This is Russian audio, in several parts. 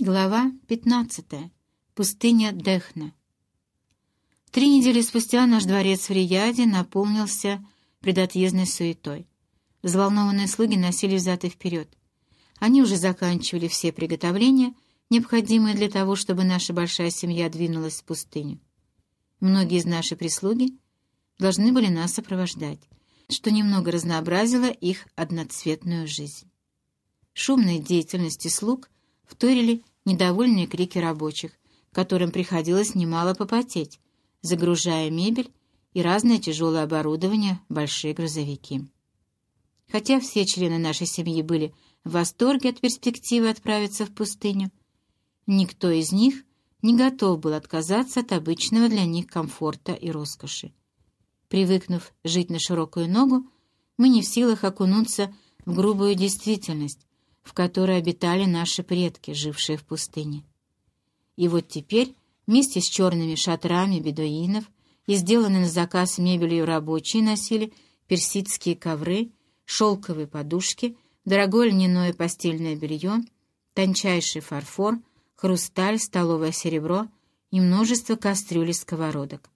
Глава 15. Пустыня Дехна. Три недели спустя наш дворец в Рияде наполнился предотъездной суетой. Взволнованные слуги носили взад и вперед. Они уже заканчивали все приготовления, необходимые для того, чтобы наша большая семья двинулась в пустыню. Многие из нашей прислуги должны были нас сопровождать, что немного разнообразило их одноцветную жизнь. Шумной деятельности слуг вторили недовольные крики рабочих, которым приходилось немало попотеть, загружая мебель и разное тяжелое оборудование большие грузовики. Хотя все члены нашей семьи были в восторге от перспективы отправиться в пустыню, никто из них не готов был отказаться от обычного для них комфорта и роскоши. Привыкнув жить на широкую ногу, мы не в силах окунуться в грубую действительность, в которой обитали наши предки, жившие в пустыне. И вот теперь, вместе с черными шатрами бедуинов и сделанной на заказ мебелью рабочие носили персидские ковры, шелковые подушки, дорогое льняное постельное белье, тончайший фарфор, хрусталь, столовое серебро и множество кастрюль и сковородок.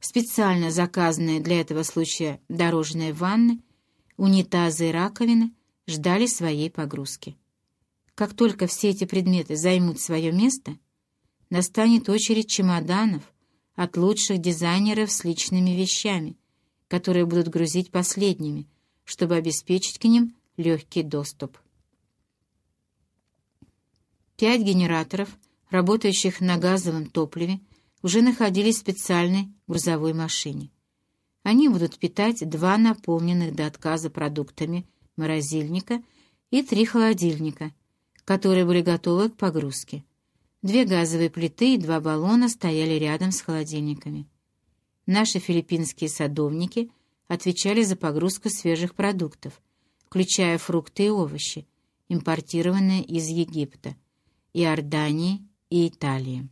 Специально заказанные для этого случая дорожные ванны, унитазы и раковины — ждали своей погрузки. Как только все эти предметы займут свое место, настанет очередь чемоданов от лучших дизайнеров с личными вещами, которые будут грузить последними, чтобы обеспечить к ним легкий доступ. Пять генераторов, работающих на газовом топливе, уже находились в специальной грузовой машине. Они будут питать два наполненных до отказа продуктами – морозильника и три холодильника, которые были готовы к погрузке. Две газовые плиты и два баллона стояли рядом с холодильниками. Наши филиппинские садовники отвечали за погрузку свежих продуктов, включая фрукты и овощи, импортированные из Египта, Иордании и Италии.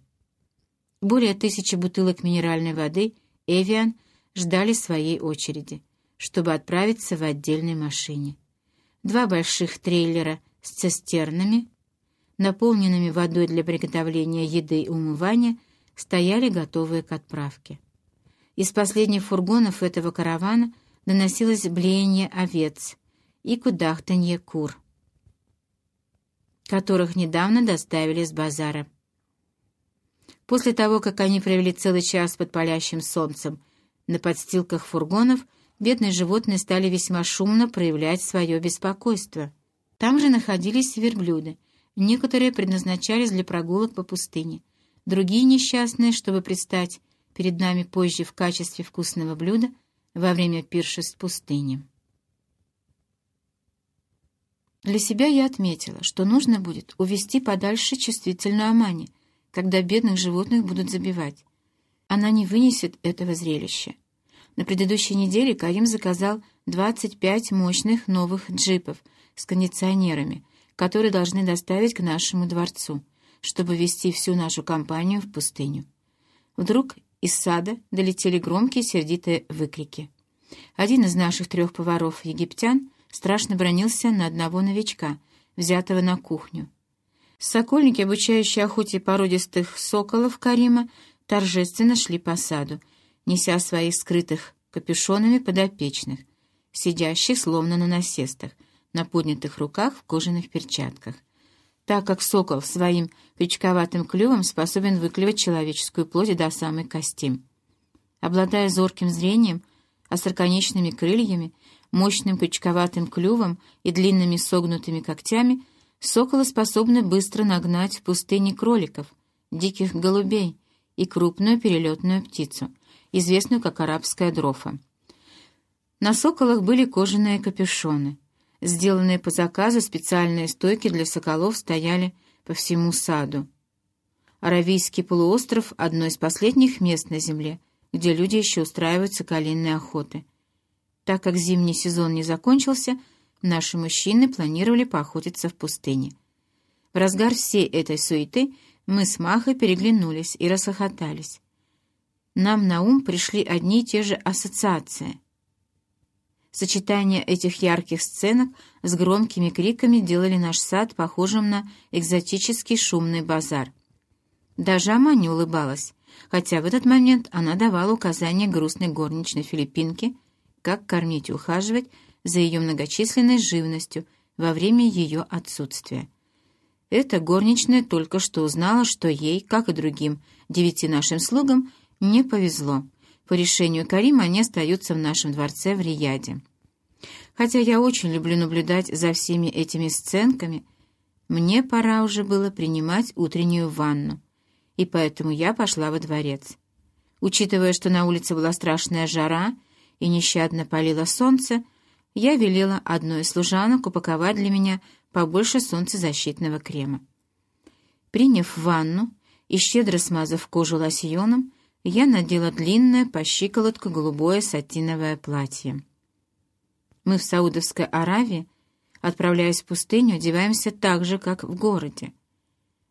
Более тысячи бутылок минеральной воды «Эвиан» ждали своей очереди, чтобы отправиться в отдельной машине два больших трейлера с цистернами, наполненными водой для приготовления еды и умывания, стояли готовые к отправке. Из последних фургонов этого каравана доносилось блеяние овец и кудахтанье кур, которых недавно доставили с базара. После того, как они провели целый час под палящим солнцем на подстилках фургонов, бедные животные стали весьма шумно проявлять свое беспокойство. Там же находились верблюды. Некоторые предназначались для прогулок по пустыне, другие несчастные, чтобы предстать перед нами позже в качестве вкусного блюда во время пиршеств пустыни. Для себя я отметила, что нужно будет увести подальше чувствительную Амани, когда бедных животных будут забивать. Она не вынесет этого зрелища. На предыдущей неделе Карим заказал 25 мощных новых джипов с кондиционерами, которые должны доставить к нашему дворцу, чтобы вести всю нашу компанию в пустыню. Вдруг из сада долетели громкие сердитые выкрики. Один из наших трех поваров-египтян страшно бронился на одного новичка, взятого на кухню. Сокольники, обучающие охоте породистых соколов Карима, торжественно шли по саду, неся своих скрытых капюшонами подопечных, сидящих словно на насестах, на поднятых руках в кожаных перчатках, так как сокол своим крючковатым клювом способен выклевать человеческую плоть до самой кости. Обладая зорким зрением, остроконечными крыльями, мощным крючковатым клювом и длинными согнутыми когтями, соколы способны быстро нагнать в пустыне кроликов, диких голубей и крупную перелетную птицу — известную как арабская дрофа. На соколах были кожаные капюшоны. Сделанные по заказу специальные стойки для соколов стояли по всему саду. Аравийский полуостров — одно из последних мест на Земле, где люди еще устраивают соколиные охоты. Так как зимний сезон не закончился, наши мужчины планировали поохотиться в пустыне. В разгар всей этой суеты мы с Махой переглянулись и расхохотались нам на ум пришли одни и те же ассоциации. Сочетание этих ярких сценок с громкими криками делали наш сад похожим на экзотический шумный базар. Даже Ама не улыбалась, хотя в этот момент она давала указания грустной горничной филиппинке, как кормить и ухаживать за ее многочисленной живностью во время ее отсутствия. Эта горничная только что узнала, что ей, как и другим девяти нашим слугам, не повезло. По решению Карима они остаются в нашем дворце в Рияде. Хотя я очень люблю наблюдать за всеми этими сценками, мне пора уже было принимать утреннюю ванну, и поэтому я пошла во дворец. Учитывая, что на улице была страшная жара и нещадно палило солнце, я велела одной из служанок упаковать для меня побольше солнцезащитного крема. Приняв ванну и щедро смазав кожу лосьоном, я надела длинное по щиколотку голубое сатиновое платье. Мы в Саудовской Аравии, отправляясь в пустыню, одеваемся так же, как в городе.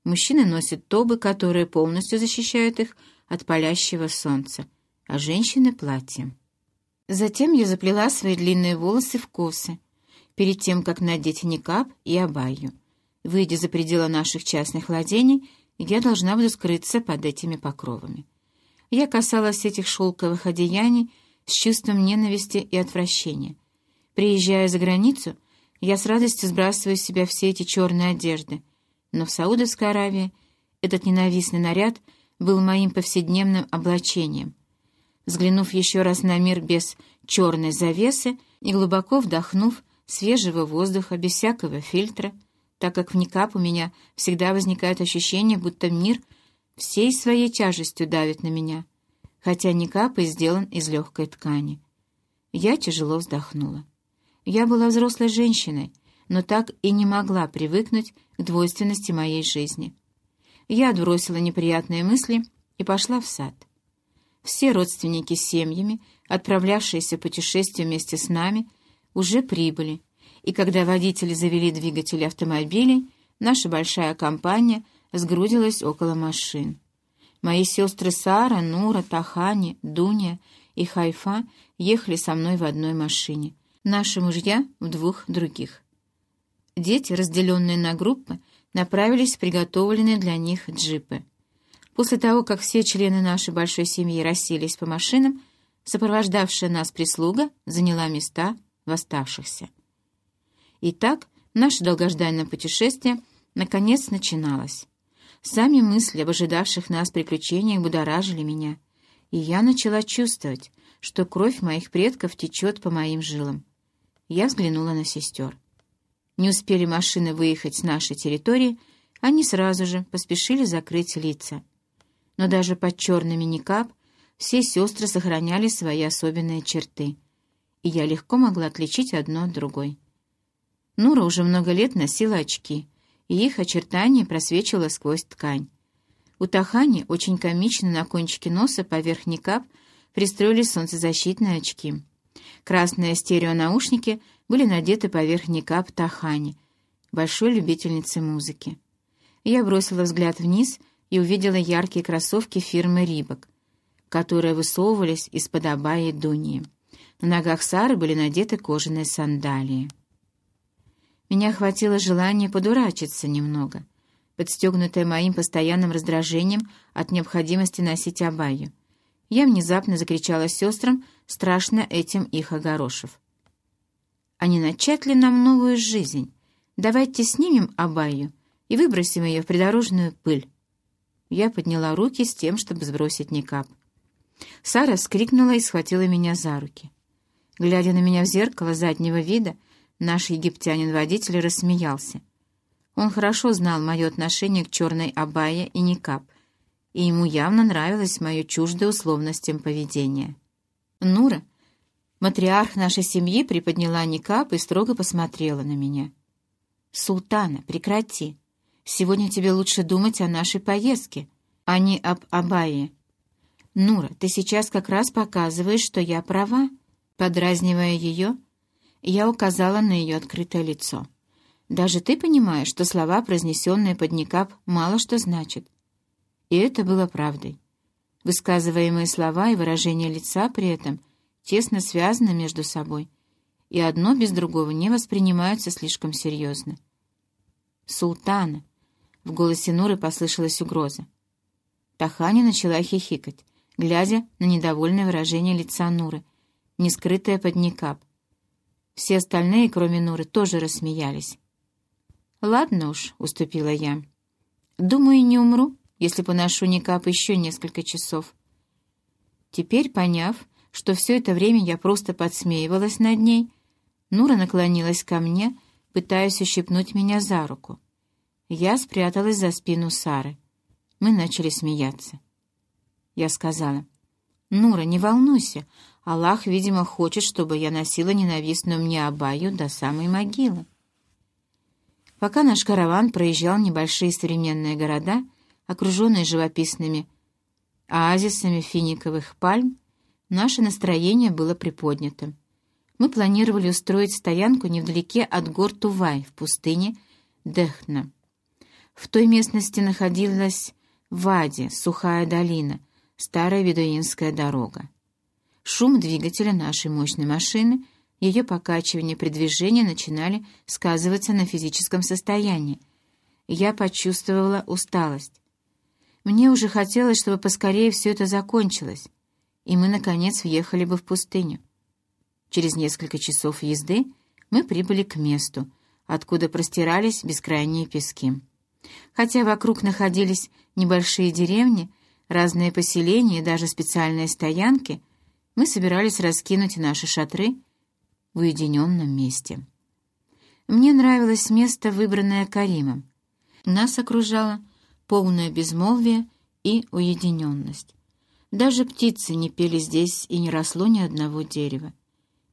Мужчины носят тобы, которые полностью защищают их от палящего солнца, а женщины — платья. Затем я заплела свои длинные волосы в косы, перед тем, как надеть никап и абайю. Выйдя за пределы наших частных владений, я должна буду скрыться под этими покровами. Я касалась этих шелковых одеяний с чувством ненависти и отвращения — Приезжая за границу, я с радостью сбрасываю с себя все эти черные одежды, но в Саудовской Аравии этот ненавистный наряд был моим повседневным облачением. Взглянув еще раз на мир без черной завесы и глубоко вдохнув свежего воздуха без всякого фильтра, так как в никап у меня всегда возникает ощущение, будто мир всей своей тяжестью давит на меня, хотя никап и сделан из легкой ткани. Я тяжело вздохнула. Я была взрослой женщиной, но так и не могла привыкнуть к двойственности моей жизни. Я отбросила неприятные мысли и пошла в сад. Все родственники с семьями, отправлявшиеся в путешествие вместе с нами, уже прибыли, и когда водители завели двигатели автомобилей, наша большая компания сгрудилась около машин. Мои сестры Сара, Нура, Тахани, Дуня и Хайфа ехали со мной в одной машине — наши мужья в двух других. Дети, разделенные на группы, направились в приготовленные для них джипы. После того, как все члены нашей большой семьи расселись по машинам, сопровождавшая нас прислуга заняла места в оставшихся. Итак, наше долгожданное путешествие наконец начиналось. Сами мысли об ожидавших нас приключениях будоражили меня, и я начала чувствовать, что кровь моих предков течет по моим жилам. Я взглянула на сестер. Не успели машины выехать с нашей территории, они сразу же поспешили закрыть лица. Но даже под черными никап все сестры сохраняли свои особенные черты, и я легко могла отличить одно от другой. Нура уже много лет носила очки, и их очертания просвечивало сквозь ткань. У Тахани очень комично на кончике носа поверх никап пристроились солнцезащитные очки — Красные стереонаушники были надеты поверх никап Тахани, большой любительницы музыки. Я бросила взгляд вниз и увидела яркие кроссовки фирмы «Рибок», которые высовывались из-под абайи Дунии. На ногах Сары были надеты кожаные сандалии. Меня охватило желание подурачиться немного, подстегнутое моим постоянным раздражением от необходимости носить абайю. Я внезапно закричала сестрам, страшно этим их огорошив. «А не начать ли нам новую жизнь? Давайте снимем Абаю и выбросим ее в придорожную пыль». Я подняла руки с тем, чтобы сбросить никап. Сара вскрикнула и схватила меня за руки. Глядя на меня в зеркало заднего вида, наш египтянин-водитель рассмеялся. Он хорошо знал мое отношение к черной абае и никап, и ему явно нравилось мое чуждое условностям поведение. Нура, матриарх нашей семьи, приподняла никап и строго посмотрела на меня. «Султана, прекрати. Сегодня тебе лучше думать о нашей поездке, а не об Абае. Нура, ты сейчас как раз показываешь, что я права». Подразнивая ее, я указала на ее открытое лицо. «Даже ты понимаешь, что слова, произнесенные под никап, мало что значат». И это было правдой. Высказываемые слова и выражение лица при этом тесно связаны между собой, и одно без другого не воспринимаются слишком серьезно. «Султана!» — в голосе Нуры послышалась угроза. Тахани начала хихикать, глядя на недовольное выражение лица Нуры, не скрытое под никап. Все остальные, кроме Нуры, тоже рассмеялись. «Ладно уж», — уступила я. «Думаю, не умру, если поношу никап еще несколько часов». Теперь, поняв, что все это время я просто подсмеивалась над ней, Нура наклонилась ко мне, пытаясь ущипнуть меня за руку. Я спряталась за спину Сары. Мы начали смеяться. Я сказала, «Нура, не волнуйся, Аллах, видимо, хочет, чтобы я носила ненавистную мне абаю до самой могилы». Пока наш караван проезжал небольшие современные города, окруженные живописными оазисами финиковых пальм, наше настроение было приподнятым. Мы планировали устроить стоянку невдалеке от гор Тувай в пустыне Дехна. В той местности находилась Вади, сухая долина, старая ведуинская дорога. Шум двигателя нашей мощной машины — ее покачивание при движении начинали сказываться на физическом состоянии. Я почувствовала усталость. Мне уже хотелось, чтобы поскорее все это закончилось, и мы, наконец, въехали бы в пустыню. Через несколько часов езды мы прибыли к месту, откуда простирались бескрайние пески. Хотя вокруг находились небольшие деревни, разные поселения даже специальные стоянки, мы собирались раскинуть наши шатры в уединенном месте. Мне нравилось место, выбранное Каримом. Нас окружало полное безмолвие и уединенность. Даже птицы не пели здесь и не росло ни одного дерева.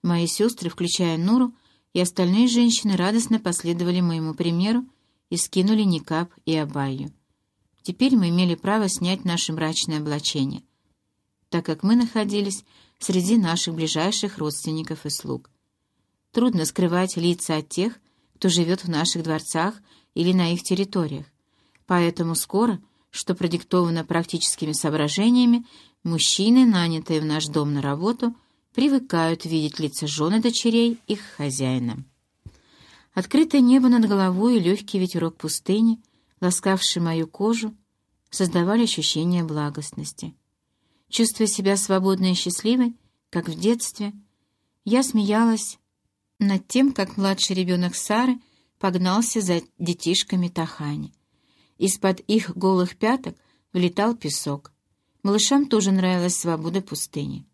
Мои сестры, включая Нуру, и остальные женщины радостно последовали моему примеру и скинули никап и абайю. Теперь мы имели право снять наше мрачное облачение, так как мы находились среди наших ближайших родственников и слуг. Трудно скрывать лица от тех, кто живет в наших дворцах или на их территориях. Поэтому скоро, что продиктовано практическими соображениями, мужчины, нанятые в наш дом на работу, привыкают видеть лица жены дочерей их хозяина. Открытое небо над головой и легкий ветерок пустыни, ласкавший мою кожу, создавали ощущение благостности. Чувствуя себя свободной и счастливой, как в детстве, я смеялась над тем, как младший ребенок Сары погнался за детишками Тахани. Из-под их голых пяток влетал песок. Малышам тоже нравилась свобода пустыни.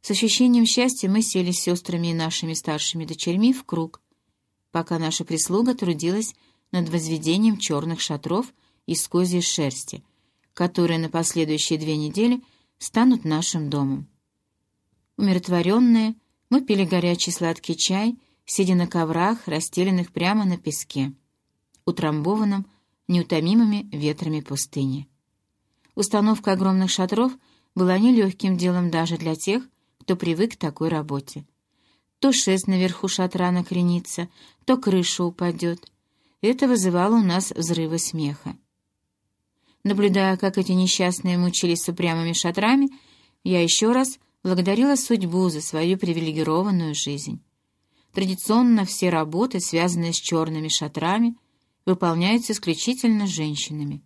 С ощущением счастья мы сели с сестрами и нашими старшими дочерьми в круг, пока наша прислуга трудилась над возведением черных шатров из козьей шерсти, которые на последующие две недели станут нашим домом. Умиротворенные, мы пили горячий сладкий чай, сидя на коврах, расстеленных прямо на песке, утрамбованном неутомимыми ветрами пустыни. Установка огромных шатров была нелегким делом даже для тех, кто привык к такой работе. То шест наверху шатра накренится, то крыша упадет. Это вызывало у нас взрывы смеха. Наблюдая, как эти несчастные мучились с упрямыми шатрами, я еще раз благодарила судьбу за свою привилегированную жизнь. Традиционно все работы, связанные с черными шатрами, выполняются исключительно женщинами.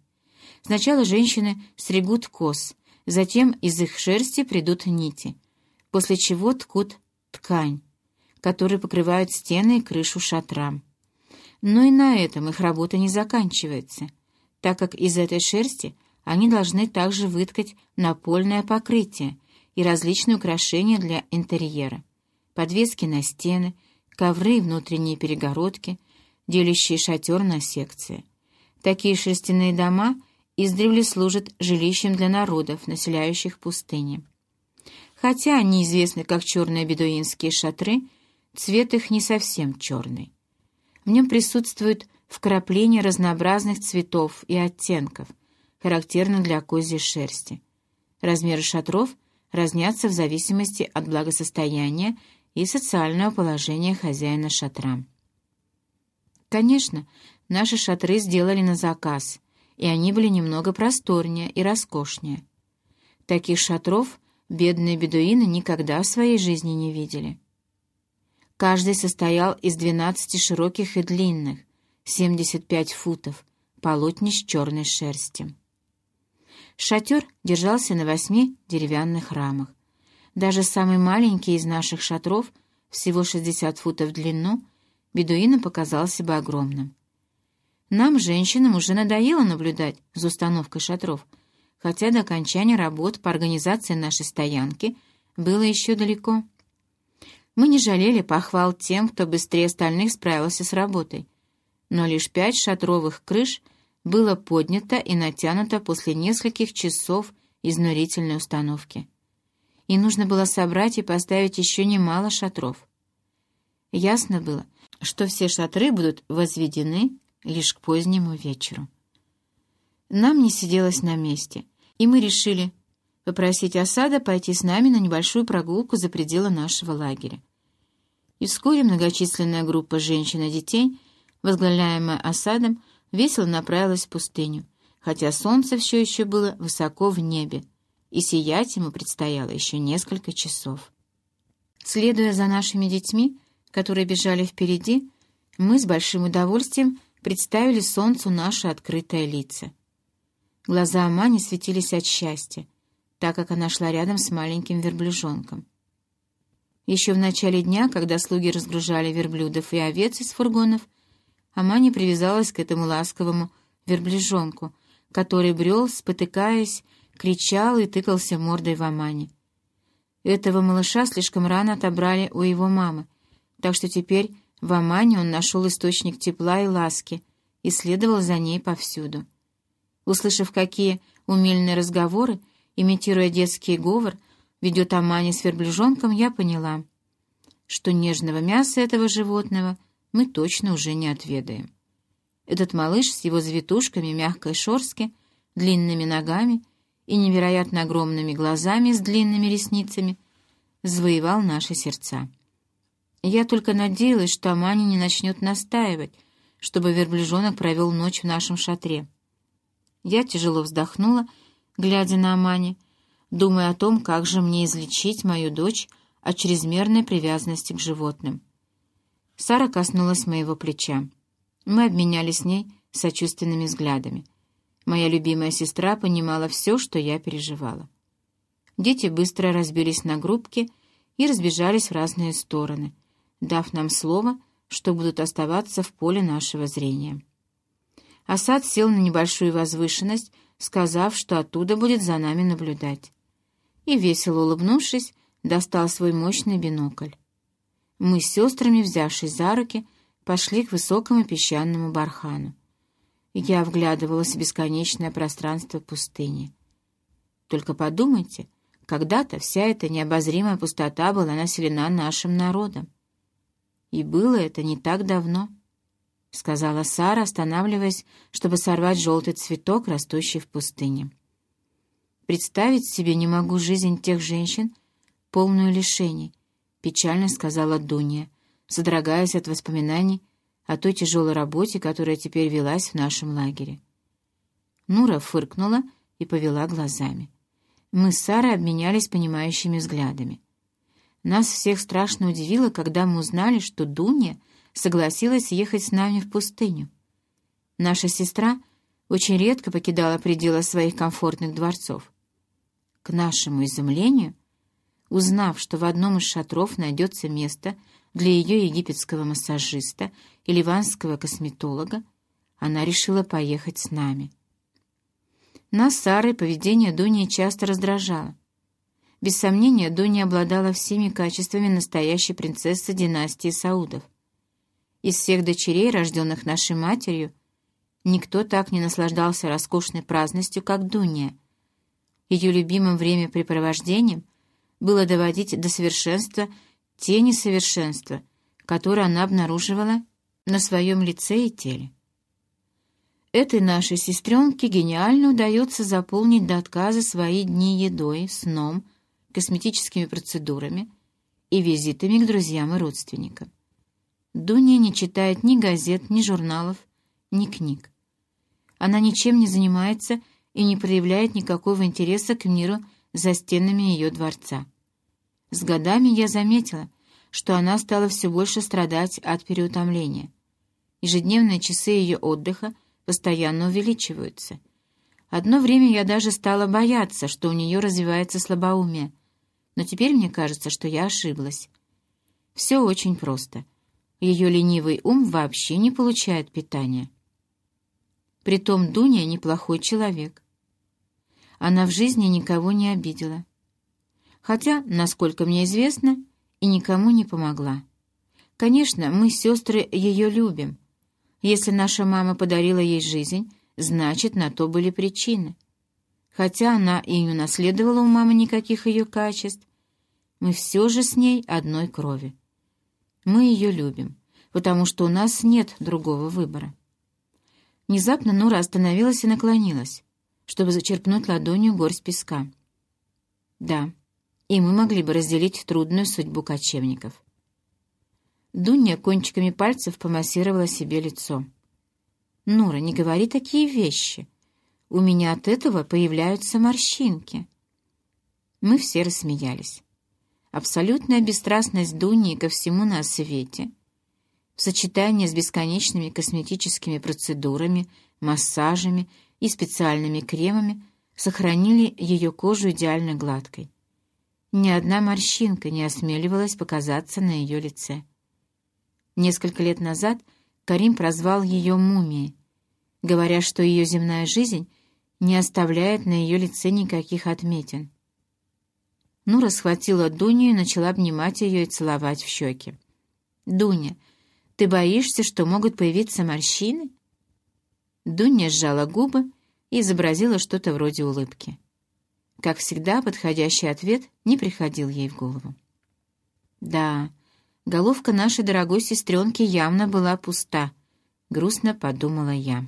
Сначала женщины стригут коз, затем из их шерсти придут нити, после чего ткут ткань, которой покрывают стены и крышу шатра. Но и на этом их работа не заканчивается, так как из этой шерсти они должны также выткать напольное покрытие, и различные украшения для интерьера, подвески на стены, ковры и внутренние перегородки, делящие шатер на секции. Такие шерстяные дома издревле служат жилищем для народов, населяющих пустыни. Хотя они известны как черные бедуинские шатры, цвет их не совсем черный. В нем присутствуют вкрапления разнообразных цветов и оттенков, характерных для козьей шерсти. Размеры шатров разнятся в зависимости от благосостояния и социального положения хозяина шатра. Конечно, наши шатры сделали на заказ, и они были немного просторнее и роскошнее. Таких шатров бедные бедуины никогда в своей жизни не видели. Каждый состоял из двенадцати широких и длинных, 75 футов, полотнищ черной шерсти. Шатер держался на восьми деревянных рамах. Даже самый маленький из наших шатров, всего 60 футов в длину, бедуину показался бы огромным. Нам, женщинам, уже надоело наблюдать за установкой шатров, хотя до окончания работ по организации нашей стоянки было еще далеко. Мы не жалели похвал тем, кто быстрее остальных справился с работой, но лишь пять шатровых крыш было поднято и натянуто после нескольких часов изнурительной установки. И нужно было собрать и поставить еще немало шатров. Ясно было, что все шатры будут возведены лишь к позднему вечеру. Нам не сиделось на месте, и мы решили попросить осада пойти с нами на небольшую прогулку за пределы нашего лагеря. И вскоре многочисленная группа женщин и детей, возглавляемая осадом, весело направилась в пустыню, хотя солнце все еще было высоко в небе, и сиять ему предстояло еще несколько часов. Следуя за нашими детьми, которые бежали впереди, мы с большим удовольствием представили солнцу наши открытые лица. Глаза Амани светились от счастья, так как она шла рядом с маленьким верблюжонком. Еще в начале дня, когда слуги разгружали верблюдов и овец из фургонов, Амани привязалась к этому ласковому верблюжонку, который брел, спотыкаясь, кричал и тыкался мордой в Амани. Этого малыша слишком рано отобрали у его мамы, так что теперь в Амане он нашел источник тепла и ласки и следовал за ней повсюду. Услышав, какие умельные разговоры, имитируя детский говор, ведет Амани с верблюжонком, я поняла, что нежного мяса этого животного мы точно уже не отведаем. Этот малыш с его завитушками мягкой шорстки, длинными ногами и невероятно огромными глазами с длинными ресницами завоевал наши сердца. Я только надеялась, что Амани не начнет настаивать, чтобы верблюжонок провел ночь в нашем шатре. Я тяжело вздохнула, глядя на Амани, думая о том, как же мне излечить мою дочь от чрезмерной привязанности к животным. Сара коснулась моего плеча. Мы обменялись с ней сочувственными взглядами. Моя любимая сестра понимала все, что я переживала. Дети быстро разбились на группки и разбежались в разные стороны, дав нам слово, что будут оставаться в поле нашего зрения. Асад сел на небольшую возвышенность, сказав, что оттуда будет за нами наблюдать и, весело улыбнувшись, достал свой мощный бинокль. Мы с сестрами, взявшись за руки, пошли к высокому песчаному бархану. Я вглядывалась в бесконечное пространство пустыни. Только подумайте, когда-то вся эта необозримая пустота была населена нашим народом. И было это не так давно, — сказала Сара, останавливаясь, чтобы сорвать желтый цветок, растущий в пустыне. Представить себе не могу жизнь тех женщин, полную лишений, — печально сказала Дуня, содрогаясь от воспоминаний о той тяжелой работе, которая теперь велась в нашем лагере. Нура фыркнула и повела глазами. Мы с Сарой обменялись понимающими взглядами. Нас всех страшно удивило, когда мы узнали, что Дуня согласилась ехать с нами в пустыню. Наша сестра очень редко покидала пределы своих комфортных дворцов. К нашему изумлению, узнав, что в одном из шатров найдется место для ее египетского массажиста и ливанского косметолога, она решила поехать с нами. Нас Сарой поведение Дуни часто раздражало. Без сомнения, Дуня обладала всеми качествами настоящей принцессы династии Саудов. Из всех дочерей, рожденных нашей матерью, никто так не наслаждался роскошной праздностью, как Дуния — ее любимым времяпрепровождением было доводить до совершенства те несовершенства, которые она обнаруживала на своем лице и теле. Этой нашей сестренке гениально удается заполнить до отказа свои дни едой, сном, косметическими процедурами и визитами к друзьям и родственникам. Дуня не читает ни газет, ни журналов, ни книг. Она ничем не занимается и не проявляет никакого интереса к миру за стенами ее дворца. С годами я заметила, что она стала все больше страдать от переутомления. Ежедневные часы ее отдыха постоянно увеличиваются. Одно время я даже стала бояться, что у нее развивается слабоумие, но теперь мне кажется, что я ошиблась. Все очень просто. Ее ленивый ум вообще не получает питания. Притом Дуня неплохой человек. Она в жизни никого не обидела. Хотя, насколько мне известно, и никому не помогла. Конечно, мы, сестры, ее любим. Если наша мама подарила ей жизнь, значит, на то были причины. Хотя она и не унаследовала у мамы никаких ее качеств, мы все же с ней одной крови. Мы ее любим, потому что у нас нет другого выбора. Внезапно Нура остановилась и наклонилась, чтобы зачерпнуть ладонью горсть песка. Да, и мы могли бы разделить трудную судьбу кочевников. Дуня кончиками пальцев помассировала себе лицо. «Нура, не говори такие вещи. У меня от этого появляются морщинки». Мы все рассмеялись. Абсолютная бесстрастность Дуни ко всему на свете, в сочетании с бесконечными косметическими процедурами, массажами и специальными кремами, сохранили ее кожу идеально гладкой. Ни одна морщинка не осмеливалась показаться на ее лице. Несколько лет назад Карим прозвал ее мумией, говоря, что ее земная жизнь не оставляет на ее лице никаких отметин. Нура схватила Дуню и начала обнимать ее и целовать в щеки. «Дуня, ты боишься, что могут появиться морщины?» Дуня сжала губы и изобразила что-то вроде улыбки. Как всегда, подходящий ответ не приходил ей в голову. «Да, головка нашей дорогой сестренки явно была пуста», — грустно подумала я.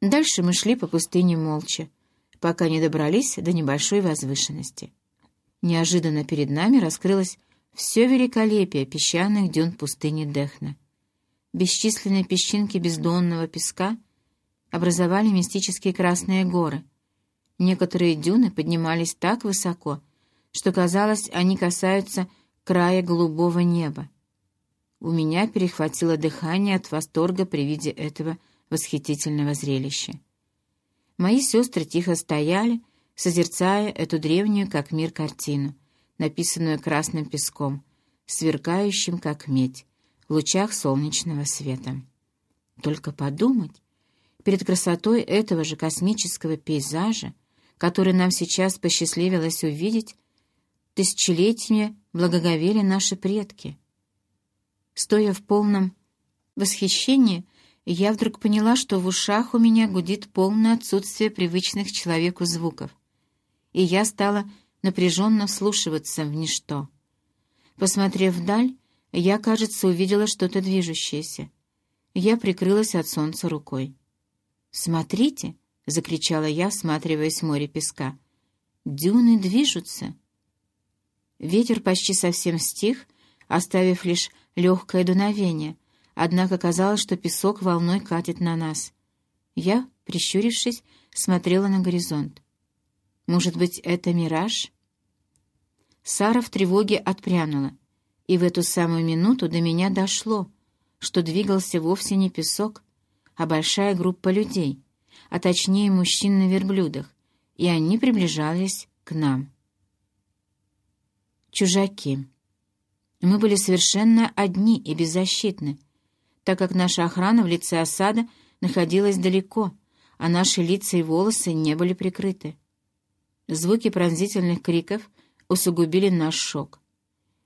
Дальше мы шли по пустыне молча пока не добрались до небольшой возвышенности. Неожиданно перед нами раскрылось все великолепие песчаных дюн пустыни Дехна. Бесчисленные песчинки бездонного песка образовали мистические красные горы. Некоторые дюны поднимались так высоко, что, казалось, они касаются края голубого неба. У меня перехватило дыхание от восторга при виде этого восхитительного зрелища. Мои сестры тихо стояли, созерцая эту древнюю как мир картину, написанную красным песком, сверкающим как медь, в лучах солнечного света. Только подумать, перед красотой этого же космического пейзажа, который нам сейчас посчастливилось увидеть, тысячелетиями благоговели наши предки. Стоя в полном восхищении, я вдруг поняла, что в ушах у меня гудит полное отсутствие привычных человеку звуков, и я стала напряженно вслушиваться в ничто. Посмотрев вдаль, я, кажется, увидела что-то движущееся. Я прикрылась от солнца рукой. «Смотрите!» — закричала я, всматриваясь в море песка. «Дюны движутся!» Ветер почти совсем стих, оставив лишь легкое дуновение — однако казалось, что песок волной катит на нас. Я, прищурившись, смотрела на горизонт. Может быть, это мираж? Сара в тревоге отпрянула, и в эту самую минуту до меня дошло, что двигался вовсе не песок, а большая группа людей, а точнее мужчин на верблюдах, и они приближались к нам. Чужаки. Мы были совершенно одни и беззащитны, так как наша охрана в лице осада находилась далеко, а наши лица и волосы не были прикрыты. Звуки пронзительных криков усугубили наш шок.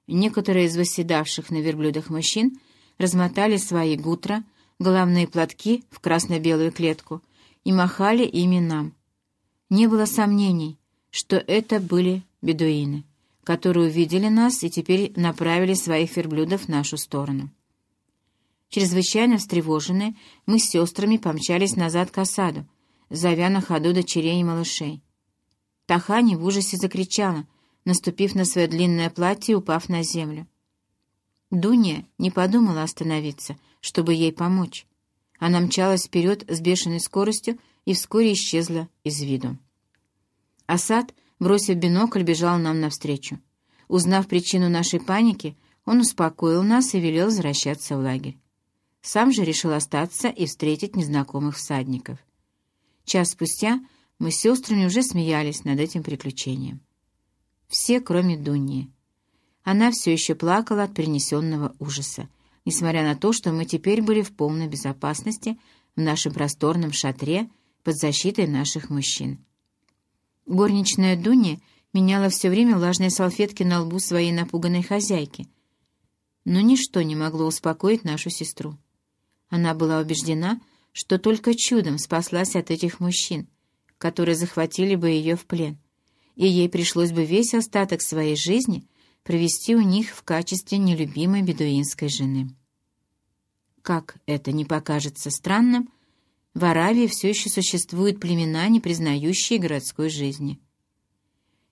Некоторые из восседавших на верблюдах мужчин размотали свои гутра, головные платки в красно-белую клетку и махали ими нам. Не было сомнений, что это были бедуины, которые увидели нас и теперь направили своих верблюдов в нашу сторону. Чрезвычайно встревоженные, мы с сестрами помчались назад к осаду, зовя на ходу дочерей и малышей. Тахани в ужасе закричала, наступив на свое длинное платье и упав на землю. Дуня не подумала остановиться, чтобы ей помочь. Она мчалась вперед с бешеной скоростью и вскоре исчезла из виду. Асад, бросив бинокль, бежал нам навстречу. Узнав причину нашей паники, он успокоил нас и велел возвращаться в лагерь. Сам же решил остаться и встретить незнакомых всадников. Час спустя мы с сестрами уже смеялись над этим приключением. Все, кроме Дуньи. Она все еще плакала от перенесенного ужаса, несмотря на то, что мы теперь были в полной безопасности в нашем просторном шатре под защитой наших мужчин. Горничная Дунья меняла все время влажные салфетки на лбу своей напуганной хозяйки, но ничто не могло успокоить нашу сестру. Она была убеждена, что только чудом спаслась от этих мужчин, которые захватили бы ее в плен, и ей пришлось бы весь остаток своей жизни провести у них в качестве нелюбимой бедуинской жены. Как это не покажется странным, в Аравии все еще существуют племена, не признающие городской жизни.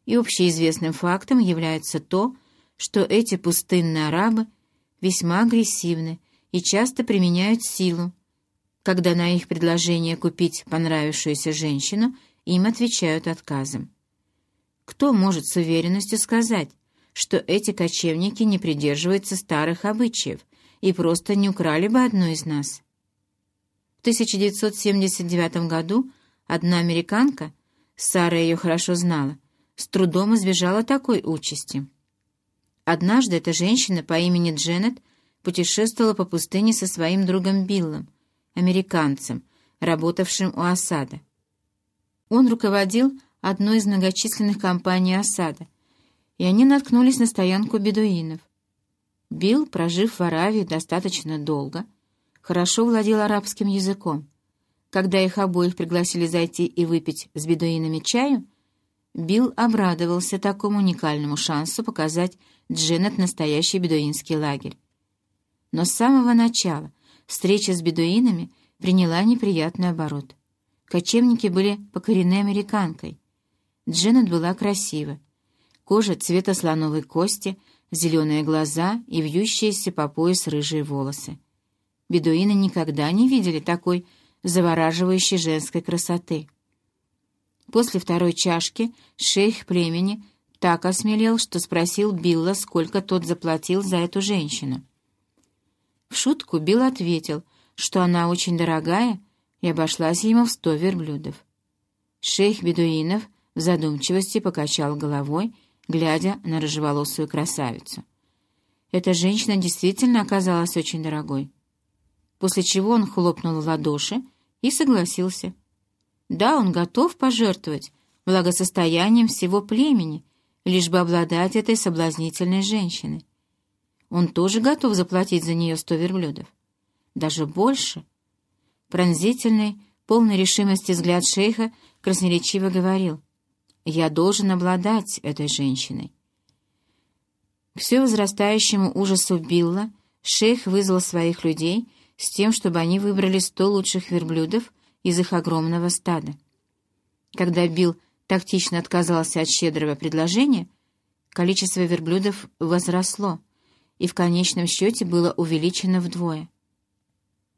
И общеизвестным фактом является то, что эти пустынные арабы весьма агрессивны и часто применяют силу, когда на их предложение купить понравившуюся женщину им отвечают отказом. Кто может с уверенностью сказать, что эти кочевники не придерживаются старых обычаев и просто не украли бы одну из нас? В 1979 году одна американка, Сара ее хорошо знала, с трудом избежала такой участи. Однажды эта женщина по имени Дженнет путешествовала по пустыне со своим другом Биллом, американцем, работавшим у осада. Он руководил одной из многочисленных компаний осада, и они наткнулись на стоянку бедуинов. Билл, прожив в Аравии достаточно долго, хорошо владел арабским языком. Когда их обоих пригласили зайти и выпить с бедуинами чаю, Билл обрадовался такому уникальному шансу показать Дженнет настоящий бедуинский лагерь. Но с самого начала встреча с бедуинами приняла неприятный оборот. Кочевники были покорены американкой. Дженнет была красива. Кожа цвета слоновой кости, зеленые глаза и вьющиеся по пояс рыжие волосы. Бедуины никогда не видели такой завораживающей женской красоты. После второй чашки шейх племени так осмелел, что спросил Билла, сколько тот заплатил за эту женщину. В шутку Билл ответил, что она очень дорогая и обошлась ему в сто верблюдов. Шейх Бедуинов в задумчивости покачал головой, глядя на рыжеволосую красавицу. Эта женщина действительно оказалась очень дорогой. После чего он хлопнул в ладоши и согласился. Да, он готов пожертвовать благосостоянием всего племени, лишь бы обладать этой соблазнительной женщиной. Он тоже готов заплатить за нее сто верблюдов. Даже больше. Пронзительный, полный решимости взгляд шейха красноречиво говорил, «Я должен обладать этой женщиной». К все возрастающему ужасу Билла шейх вызвал своих людей с тем, чтобы они выбрали сто лучших верблюдов из их огромного стада. Когда Билл тактично отказался от щедрого предложения, количество верблюдов возросло и в конечном счете было увеличено вдвое.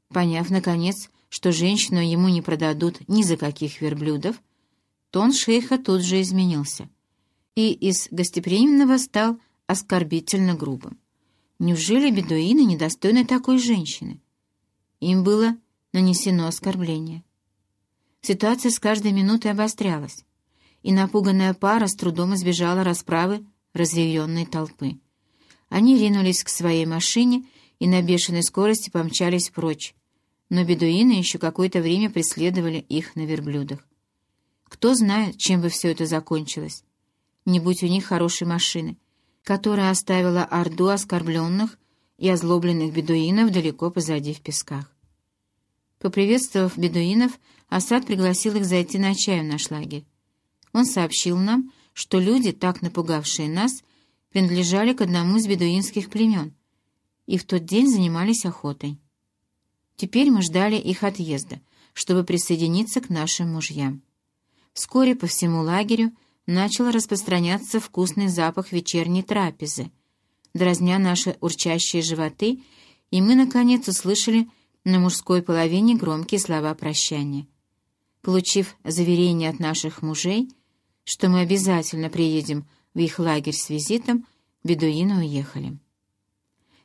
Поняв, наконец, что женщину ему не продадут ни за каких верблюдов, тон шейха тут же изменился и из гостеприимного стал оскорбительно грубым. Неужели бедуины недостойны такой женщины? Им было нанесено оскорбление. Ситуация с каждой минутой обострялась, и напуганная пара с трудом избежала расправы разъяренной толпы. Они ринулись к своей машине и на бешеной скорости помчались прочь, но бедуины еще какое-то время преследовали их на верблюдах. Кто знает, чем бы все это закончилось. Не будь у них хорошей машины, которая оставила орду оскорбленных и озлобленных бедуинов далеко позади в песках. Поприветствовав бедуинов, Асад пригласил их зайти на чай в наш лагерь. Он сообщил нам, что люди, так напугавшие нас, принадлежали к одному из бедуинских племен и в тот день занимались охотой. Теперь мы ждали их отъезда, чтобы присоединиться к нашим мужьям. Вскоре по всему лагерю начал распространяться вкусный запах вечерней трапезы, дразня наши урчащие животы, и мы, наконец, услышали на мужской половине громкие слова прощания. Получив заверение от наших мужей, что мы обязательно приедем в их лагерь с визитом, бедуины уехали.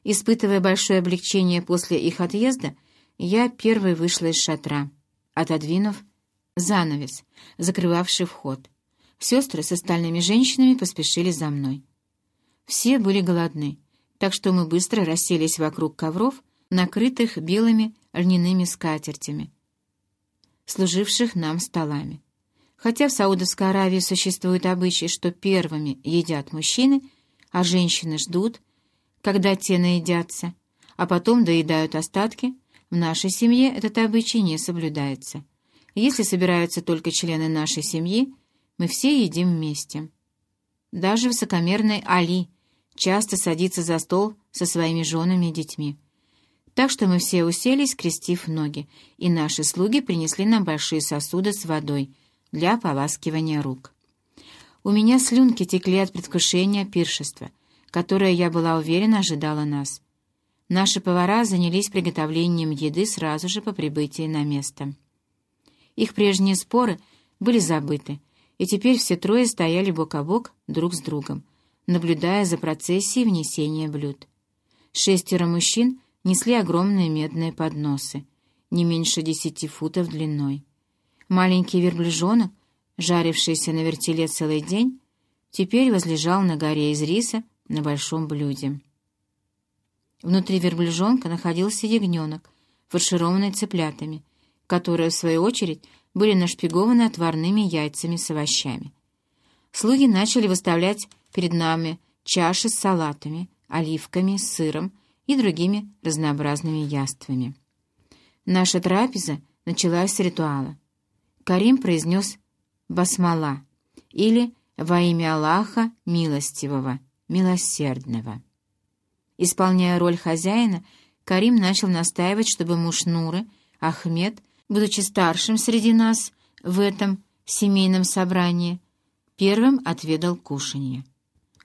Испытывая большое облегчение после их отъезда, я первой вышла из шатра, отодвинув занавес, закрывавший вход. Сестры с остальными женщинами поспешили за мной. Все были голодны, так что мы быстро расселись вокруг ковров, накрытых белыми льняными скатертями, служивших нам столами. Хотя в Саудовской Аравии существует обычай, что первыми едят мужчины, а женщины ждут, когда те наедятся, а потом доедают остатки, в нашей семье этот обычай не соблюдается. Если собираются только члены нашей семьи, мы все едим вместе. Даже высокомерный Али часто садится за стол со своими женами и детьми. Так что мы все уселись, скрестив ноги, и наши слуги принесли нам большие сосуды с водой для ополаскивания рук. У меня слюнки текли от предвкушения пиршества, которое, я была уверена, ожидало нас. Наши повара занялись приготовлением еды сразу же по прибытии на место. Их прежние споры были забыты, и теперь все трое стояли бок о бок друг с другом, наблюдая за процессией внесения блюд. Шестеро мужчин несли огромные медные подносы, не меньше десяти футов длиной. Маленький верблюжонок, жарившийся на вертеле целый день, теперь возлежал на горе из риса на большом блюде. Внутри верблюжонка находился ягненок, фаршированный цыплятами, которые, в свою очередь, были нашпигованы отварными яйцами с овощами. Слуги начали выставлять перед нами чаши с салатами, оливками, сыром, и другими разнообразными яствами. Наша трапеза началась с ритуала. Карим произнес «Басмала» или «Во имя Аллаха Милостивого, Милосердного». Исполняя роль хозяина, Карим начал настаивать, чтобы муж Нуры, Ахмед, будучи старшим среди нас в этом семейном собрании, первым отведал кушанье.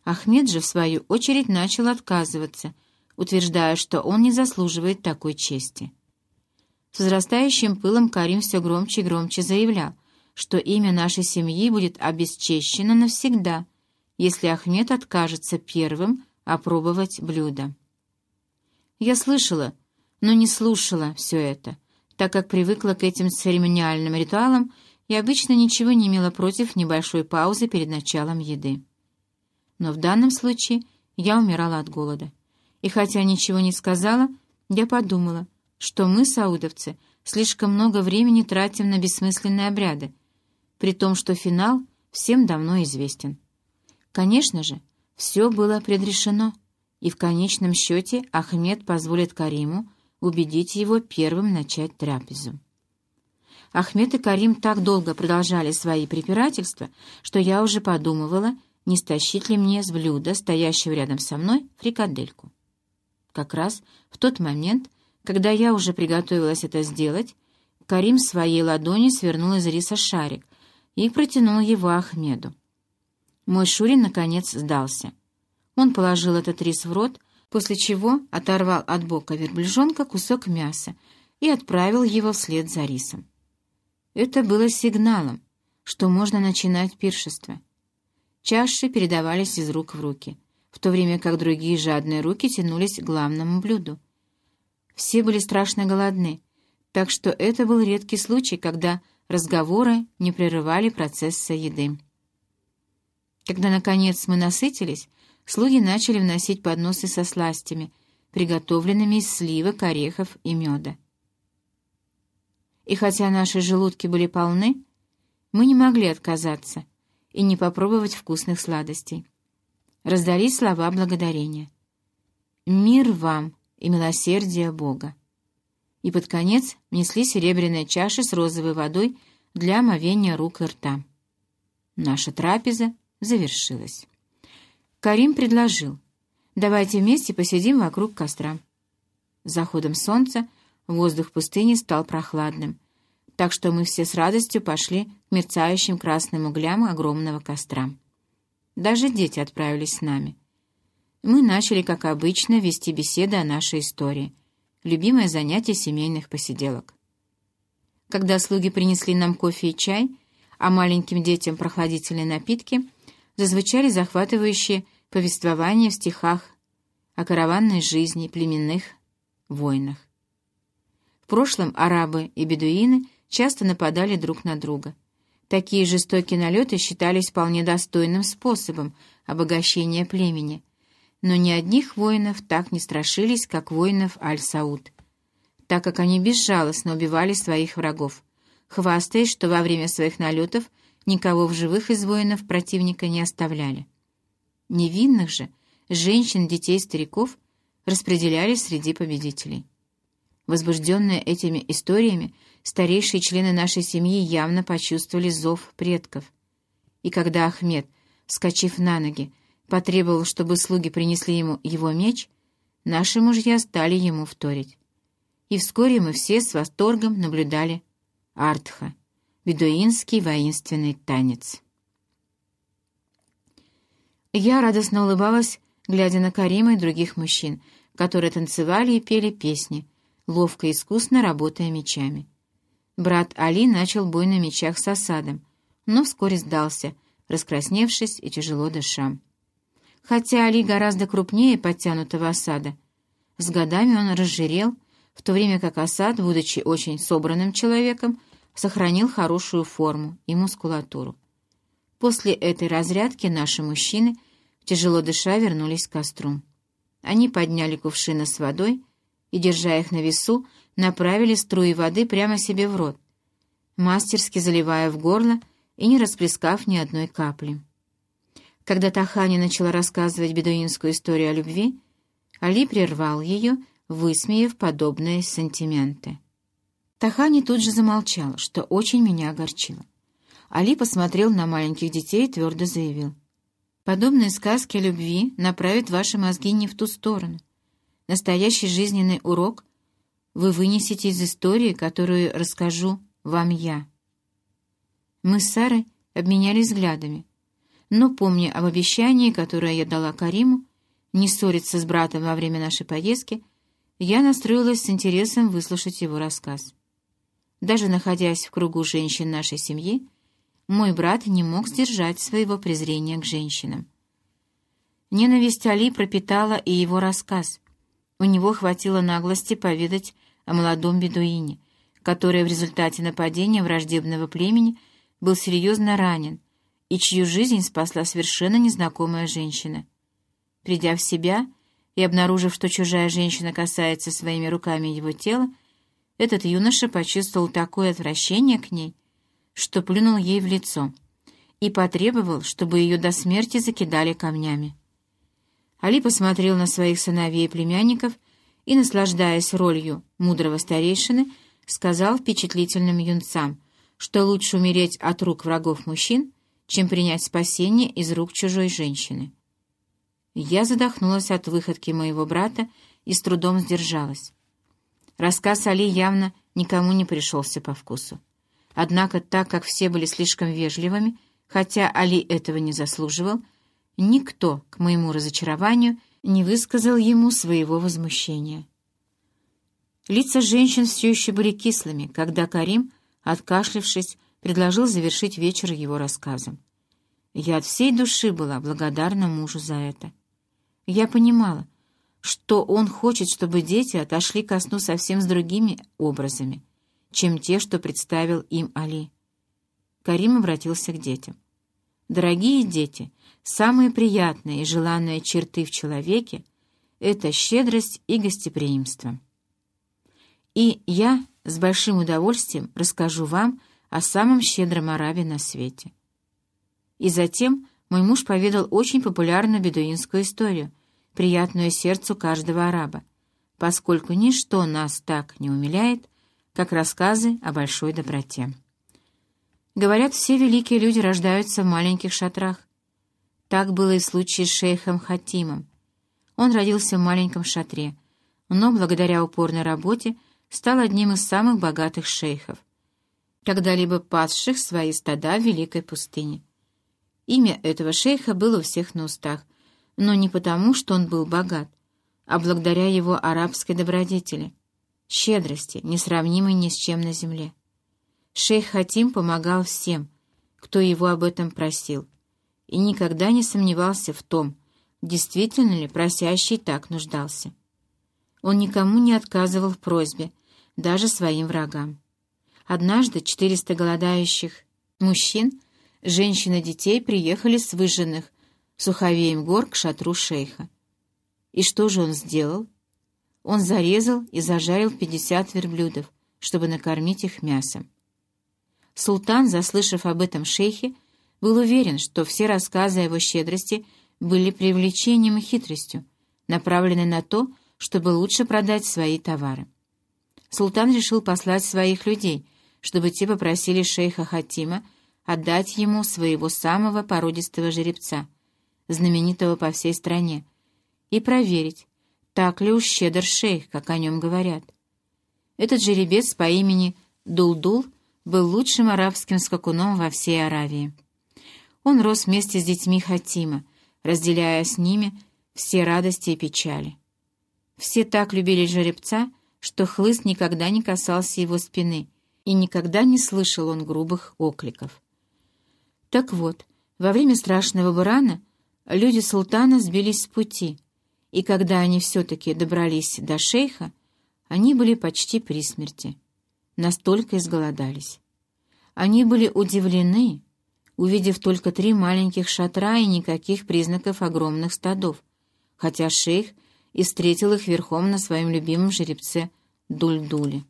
Ахмед же, в свою очередь, начал отказываться — утверждая, что он не заслуживает такой чести. С возрастающим пылом Карим все громче и громче заявлял, что имя нашей семьи будет обесчещено навсегда, если Ахмед откажется первым опробовать блюдо. Я слышала, но не слушала все это, так как привыкла к этим церемониальным ритуалам и обычно ничего не имела против небольшой паузы перед началом еды. Но в данном случае я умирала от голода. И хотя ничего не сказала, я подумала, что мы, саудовцы, слишком много времени тратим на бессмысленные обряды, при том, что финал всем давно известен. Конечно же, все было предрешено, и в конечном счете Ахмед позволит Кариму убедить его первым начать трапезу. Ахмед и Карим так долго продолжали свои препирательства, что я уже подумывала, не стащить ли мне с блюда, стоящего рядом со мной, фрикадельку. Как раз в тот момент, когда я уже приготовилась это сделать, Карим своей ладони свернул из риса шарик и протянул его Ахмеду. Мой Шурин, наконец, сдался. Он положил этот рис в рот, после чего оторвал от бока верблюжонка кусок мяса и отправил его вслед за рисом. Это было сигналом, что можно начинать пиршество. Чаши передавались из рук в руки — в то время как другие жадные руки тянулись к главному блюду. Все были страшно голодны, так что это был редкий случай, когда разговоры не прерывали процесса еды. Когда, наконец, мы насытились, слуги начали вносить подносы со сластями, приготовленными из сливок, орехов и меда. И хотя наши желудки были полны, мы не могли отказаться и не попробовать вкусных сладостей раздались слова благодарения. «Мир вам и милосердие Бога!» И под конец внесли серебряные чаши с розовой водой для омовения рук и рта. Наша трапеза завершилась. Карим предложил, «Давайте вместе посидим вокруг костра». С заходом солнца воздух пустыни стал прохладным, так что мы все с радостью пошли к мерцающим красным углям огромного костра. Даже дети отправились с нами. Мы начали, как обычно, вести беседы о нашей истории. Любимое занятие семейных посиделок. Когда слуги принесли нам кофе и чай, а маленьким детям прохладительные напитки, зазвучали захватывающие повествования в стихах о караванной жизни, племенных войнах. В прошлом арабы и бедуины часто нападали друг на друга. Такие жестокие налеты считались вполне достойным способом обогащения племени, но ни одних воинов так не страшились, как воинов Аль-Сауд, так как они безжалостно убивали своих врагов, хвастаясь, что во время своих налетов никого в живых из воинов противника не оставляли. Невинных же, женщин, детей, стариков распределяли среди победителей. Возбужденные этими историями, старейшие члены нашей семьи явно почувствовали зов предков. И когда Ахмед, вскочив на ноги, потребовал, чтобы слуги принесли ему его меч, наши мужья стали ему вторить. И вскоре мы все с восторгом наблюдали Артха, бедуинский воинственный танец. Я радостно улыбалась, глядя на Карима и других мужчин, которые танцевали и пели песни, ловко и искусно работая мечами. Брат Али начал бой на мечах с осадом, но вскоре сдался, раскрасневшись и тяжело дыша. Хотя Али гораздо крупнее подтянутого осада, с годами он разжирел, в то время как осад, будучи очень собранным человеком, сохранил хорошую форму и мускулатуру. После этой разрядки наши мужчины, тяжело дыша, вернулись к костру. Они подняли кувшины с водой и, держа их на весу, направили струи воды прямо себе в рот, мастерски заливая в горло и не расплескав ни одной капли. Когда Тахани начала рассказывать бедуинскую историю о любви, Али прервал ее, высмеяв подобные сантименты. Тахани тут же замолчала, что очень меня огорчило. Али посмотрел на маленьких детей и твердо заявил. «Подобные сказки о любви направят ваши мозги не в ту сторону. Настоящий жизненный урок вы вынесете из истории, которую расскажу вам я». Мы с Сарой обменялись взглядами, но, помня об обещании, которое я дала Кариму, не ссориться с братом во время нашей поездки, я настроилась с интересом выслушать его рассказ. Даже находясь в кругу женщин нашей семьи, мой брат не мог сдержать своего презрения к женщинам. Ненависть Али пропитала и его рассказ. У него хватило наглости поведать о молодом бедуине, который в результате нападения враждебного племени был серьезно ранен и чью жизнь спасла совершенно незнакомая женщина. Придя в себя и обнаружив, что чужая женщина касается своими руками его тела, этот юноша почувствовал такое отвращение к ней, что плюнул ей в лицо и потребовал, чтобы ее до смерти закидали камнями. Али посмотрел на своих сыновей и племянников и, наслаждаясь ролью мудрого старейшины, сказал впечатлительным юнцам, что лучше умереть от рук врагов мужчин, чем принять спасение из рук чужой женщины. Я задохнулась от выходки моего брата и с трудом сдержалась. Рассказ Али явно никому не пришелся по вкусу. Однако, так как все были слишком вежливыми, хотя Али этого не заслуживал, никто, к моему разочарованию, не высказал ему своего возмущения. Лица женщин все еще были кислыми, когда Карим, откашлившись, предложил завершить вечер его рассказом. Я от всей души была благодарна мужу за это. Я понимала, что он хочет, чтобы дети отошли ко сну совсем с другими образами, чем те, что представил им Али. Карим обратился к детям. «Дорогие дети, самые приятные и желанные черты в человеке — это щедрость и гостеприимство. И я с большим удовольствием расскажу вам о самом щедром арабе на свете». И затем мой муж поведал очень популярную бедуинскую историю, приятную сердцу каждого араба, поскольку ничто нас так не умиляет, как рассказы о большой доброте. Говорят, все великие люди рождаются в маленьких шатрах. Так было и в случае с шейхом Хатимом. Он родился в маленьком шатре, но благодаря упорной работе стал одним из самых богатых шейхов, когда-либо пасших свои стада в Великой пустыне. Имя этого шейха было у всех на устах, но не потому, что он был богат, а благодаря его арабской добродетели щедрости, несравнимой ни с чем на земле. Шейх Хатим помогал всем, кто его об этом просил, и никогда не сомневался в том, действительно ли просящий так нуждался. Он никому не отказывал в просьбе, даже своим врагам. Однажды 400 голодающих мужчин, женщин и детей приехали с выжженных суховеем гор к шатру шейха. И что же он сделал? Он зарезал и зажарил 50 верблюдов, чтобы накормить их мясом. Султан, заслышав об этом шейхе, был уверен, что все рассказы о его щедрости были привлечением и хитростью, направлены на то, чтобы лучше продать свои товары. Султан решил послать своих людей, чтобы те попросили шейха Хатима отдать ему своего самого породистого жеребца, знаменитого по всей стране, и проверить, так ли уж щедр шейх, как о нем говорят. Этот жеребец по имени Дулдул был лучшим арабским скакуном во всей Аравии. Он рос вместе с детьми Хатима, разделяя с ними все радости и печали. Все так любили жеребца, что хлыст никогда не касался его спины, и никогда не слышал он грубых окликов. Так вот, во время страшного бурана люди султана сбились с пути, и когда они все-таки добрались до шейха, они были почти при смерти. Настолько изголодались. Они были удивлены, увидев только три маленьких шатра и никаких признаков огромных стадов, хотя шейх и встретил их верхом на своем любимом жеребце Дуль-Дуле.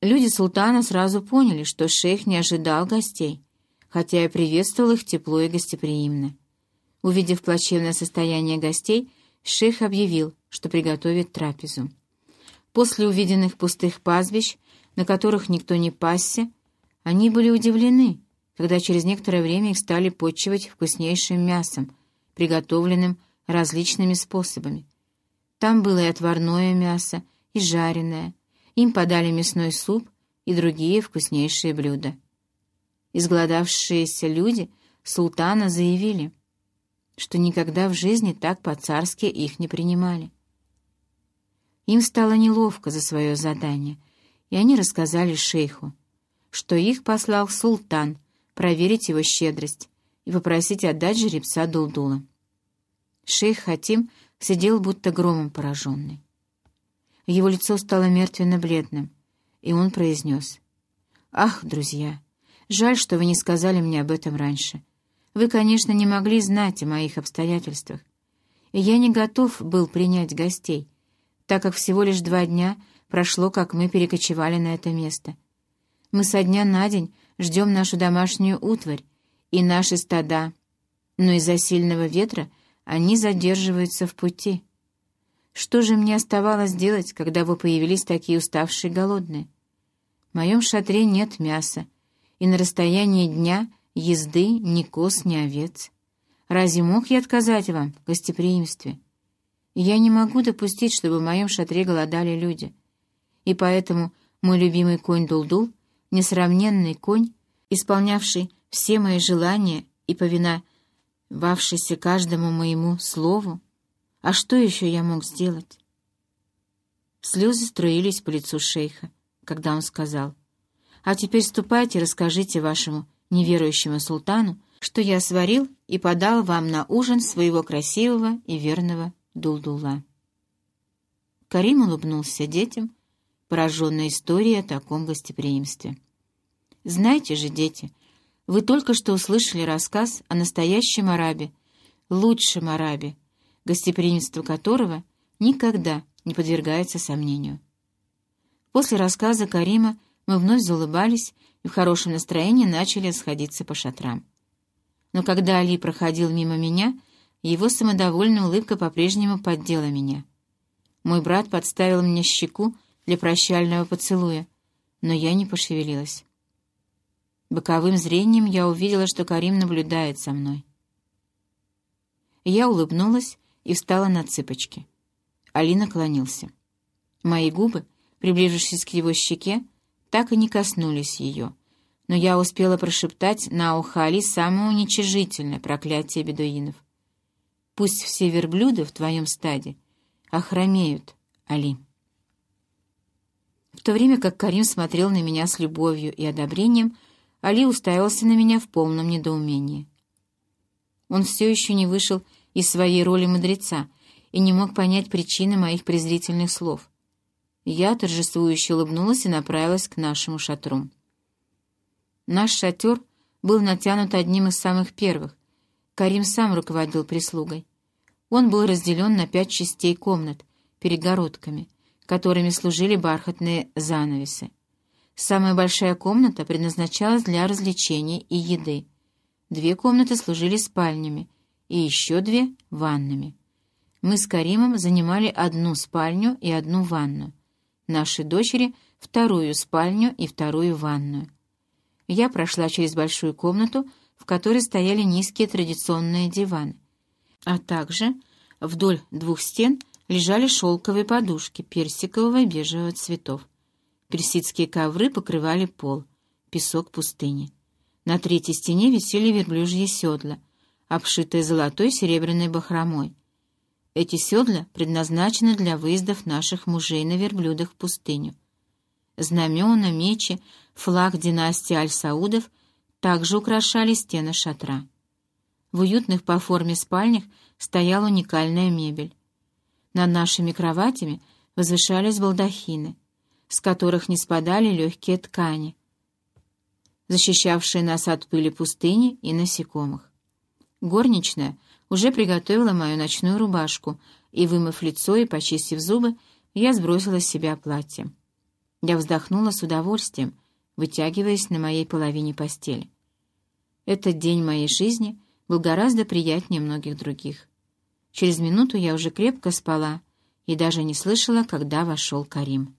Люди султана сразу поняли, что шейх не ожидал гостей, хотя и приветствовал их тепло и гостеприимно. Увидев плачевное состояние гостей, шейх объявил, что приготовит трапезу. После увиденных пустых пастбищ, на которых никто не пасся, они были удивлены, когда через некоторое время их стали почивать вкуснейшим мясом, приготовленным различными способами. Там было и отварное мясо, и жареное. Им подали мясной суп и другие вкуснейшие блюда. Изголодавшиеся люди султана заявили, что никогда в жизни так по-царски их не принимали. Им стало неловко за свое задание, и они рассказали шейху, что их послал султан проверить его щедрость и попросить отдать жеребца Дулдула. Шейх Хатим сидел будто громом пораженный. Его лицо стало мертвенно-бледным, и он произнес. «Ах, друзья, жаль, что вы не сказали мне об этом раньше. Вы, конечно, не могли знать о моих обстоятельствах. И я не готов был принять гостей, так как всего лишь два дня прошло, как мы перекочевали на это место. Мы со дня на день ждем нашу домашнюю утварь и наши стада, но из-за сильного ветра — они задерживаются в пути. Что же мне оставалось делать, когда вы появились такие уставшие и голодные? В моем шатре нет мяса, и на расстоянии дня езды ни коз, ни овец. Разве мог я отказать вам в гостеприимстве? я не могу допустить, чтобы в моем шатре голодали люди. И поэтому мой любимый конь Дулдул, несравненный конь, исполнявший все мои желания и повина вавшийся каждому моему слову. А что еще я мог сделать? Слезы струились по лицу шейха, когда он сказал, «А теперь ступайте расскажите вашему неверующему султану, что я сварил и подал вам на ужин своего красивого и верного Дулдула». Карим улыбнулся детям, пораженной историей о таком гостеприимстве. «Знаете же, дети, — вы только что услышали рассказ о настоящем арабе, лучшем арабе, гостеприимство которого никогда не подвергается сомнению. После рассказа Карима мы вновь заулыбались и в хорошем настроении начали сходиться по шатрам. Но когда Али проходил мимо меня, его самодовольная улыбка по-прежнему поддела меня. Мой брат подставил мне щеку для прощального поцелуя, но я не пошевелилась. Боковым зрением я увидела, что Карим наблюдает за мной. Я улыбнулась и встала на цыпочки. Али наклонился. Мои губы, приближившись к его щеке, так и не коснулись ее, но я успела прошептать на ухо Али самое уничижительное проклятие бедуинов. «Пусть все верблюды в твоем стаде охромеют, Али». В то время как Карим смотрел на меня с любовью и одобрением, Али уставился на меня в полном недоумении. Он все еще не вышел из своей роли мудреца и не мог понять причины моих презрительных слов. Я торжествующе улыбнулась и направилась к нашему шатру. Наш шатер был натянут одним из самых первых. Карим сам руководил прислугой. Он был разделен на пять частей комнат, перегородками, которыми служили бархатные занавесы. Самая большая комната предназначалась для развлечений и еды. Две комнаты служили спальнями, и еще две — ваннами. Мы с Каримом занимали одну спальню и одну ванну. Наши дочери — вторую спальню и вторую ванную. Я прошла через большую комнату, в которой стояли низкие традиционные диваны, а также вдоль двух стен лежали шелковые подушки персикового и бежевого цветов. Персидские ковры покрывали пол, песок пустыни. На третьей стене висели верблюжьи седла, обшитые золотой серебряной бахромой. Эти седла предназначены для выездов наших мужей на верблюдах в пустыню. Знамена, мечи, флаг династии Аль-Саудов также украшали стены шатра. В уютных по форме спальнях стояла уникальная мебель. Над нашими кроватями возвышались балдахины — с которых не спадали легкие ткани, защищавшие нас от пыли пустыни и насекомых. Горничная уже приготовила мою ночную рубашку, и, вымыв лицо и почистив зубы, я сбросила с себя платье. Я вздохнула с удовольствием, вытягиваясь на моей половине постели. Этот день моей жизни был гораздо приятнее многих других. Через минуту я уже крепко спала и даже не слышала, когда вошел Карим.